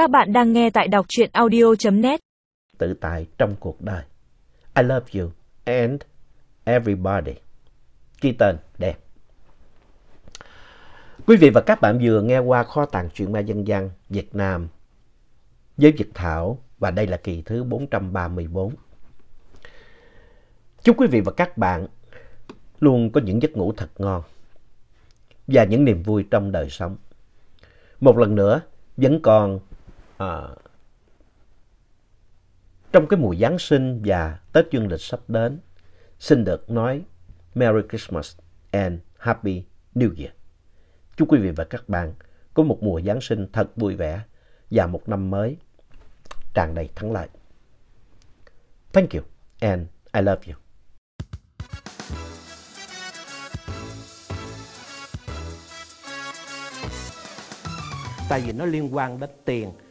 Các bạn đang nghe tại đọc truyện audio.net. Tự tại trong cuộc đời. I love you and everybody. Ghi tên đẹp. Quý vị và các bạn vừa nghe qua kho tàng truyện ma dân gian Việt Nam với Việt Thảo và đây là kỳ thứ 434. Chúc quý vị và các bạn luôn có những giấc ngủ thật ngon và những niềm vui trong đời sống. Một lần nữa, vẫn còn à, trong cái mùa Giáng sinh và Tết Dương lịch sắp đến, xin được nói Merry Christmas and Happy New Year. Chúc quý vị và các bạn có một mùa Giáng sinh thật vui vẻ và một năm mới tràn đầy thắng lợi. Thank you and I love you. Tại vì nó liên quan đến tiền,